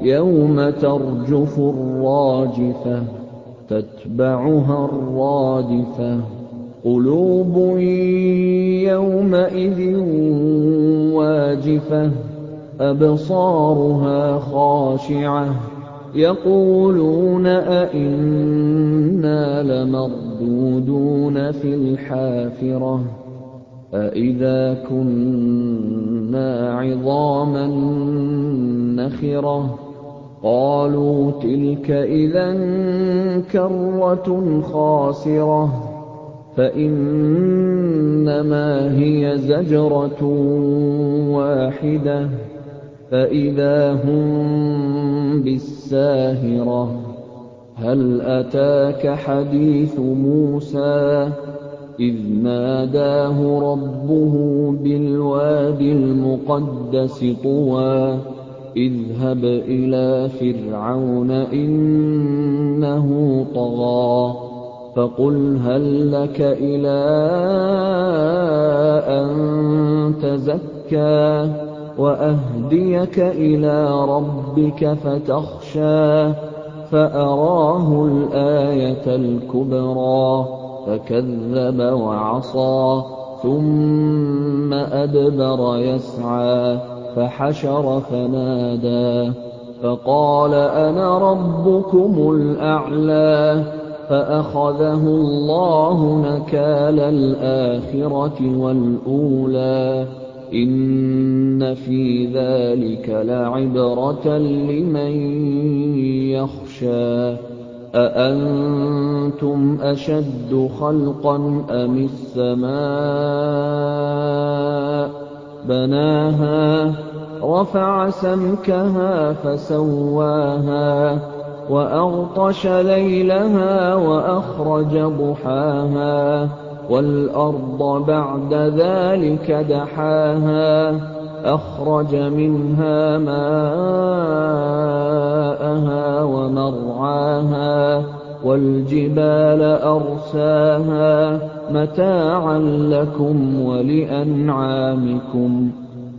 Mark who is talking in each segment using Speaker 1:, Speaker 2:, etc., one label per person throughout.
Speaker 1: يَوْمَ تَرْجُفُ الرَّاجِفَةُ تَتْبَعُهَا الرَّادِفَةُ. قُلُوبٌ يَوْمَئِذٍ وَاجِفَةٌ أَبْصَارُهَا خَاشِعَةٌ. يَقُولُونَ أَإِنَّا لَمَرْدُودُونَ فِي الْحَافِرَةِ أَإِذَا كُنَّا عِظَامًا نَّخِرَةً. قَالُوا تِلْكَ إِذًا كَرَّةٌ خَاسِرَةٌ فَإِنَّمَا هِيَ زَجْرَةٌ وَاحِدَةٌ فَإِذَا هُم بِالسَّاهِرَةِ. هَلْ أَتَاكَ حَدِيثُ مُوسَىٰ؟ إِذْ نَادَاهُ رَبُّهُ بِالْوَادِ الْمُقَدَّسِ طُوًى. اذْهَبْ إِلَىٰ فِرْعَوْنَ إِنَّهُ طَغَىٰ فَقُلْ هَل لَّكَ إِلَىٰ أَن تَزَكَّىٰ وَأَهْدِيَكَ إِلَىٰ رَبِّكَ فَتَخْشَىٰ فَأَرَاهُ الْآيَةَ الْكُبْرَىٰ فَكَذَّبَ وَعَصَىٰ ثُمَّ أَدْبَرَ يَسْعَىٰ فَحَشَرَ فَنَادَىٰ فَقَالَ أَنَا رَبُّكُمُ الْأَعْلَىٰ فَأَخَذَهُ اللَّهُ نَكَالَ الْآخِرَةِ وَالْأُولَىٰ. إِنَّ فِي ذَٰلِكَ لَعِبْرَةً لِّمَن يَخْشَىٰ. أَأَنتُمْ أَشَدُّ خَلْقًا أَمِ السَّمَاءُ ۚ؟ بَنَاهَا رَفَعَ سَمْكَهَا فَسَوَّاهَا وَأَغْطَشَ لَيْلَهَا وَأَخْرَجَ ضُحَاهَا وَالْأَرْضَ بَعْدَ ذَٰلِكَ دَحَاهَا أَخْرَجَ مِنْهَا مَاءَهَا وَمَرْعَاهَا وَالْجِبَالَ أَرْسَاهَا مَتَاعًا لَّكُمْ وَلِأَنْعَامِكُمْ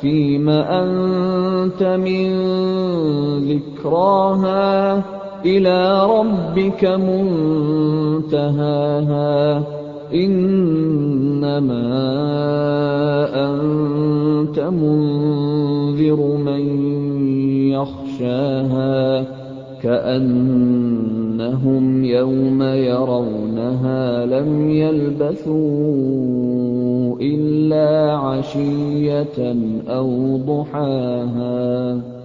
Speaker 1: فِيمَ أَنتَ مِن ذِكْرَاهَا إِلَىٰ رَبِّكَ مُنتَهَاهَا إِنَّمَا أَنتَ مُنذِرُ مَن يَخْشَاهَا كَأَنَّهُمْ يَوْمَ يَرَوْنَهَا لَمْ يَلْبَثُوا إِلَّا عَشِيَّةً أَوْ ضُحَاهَا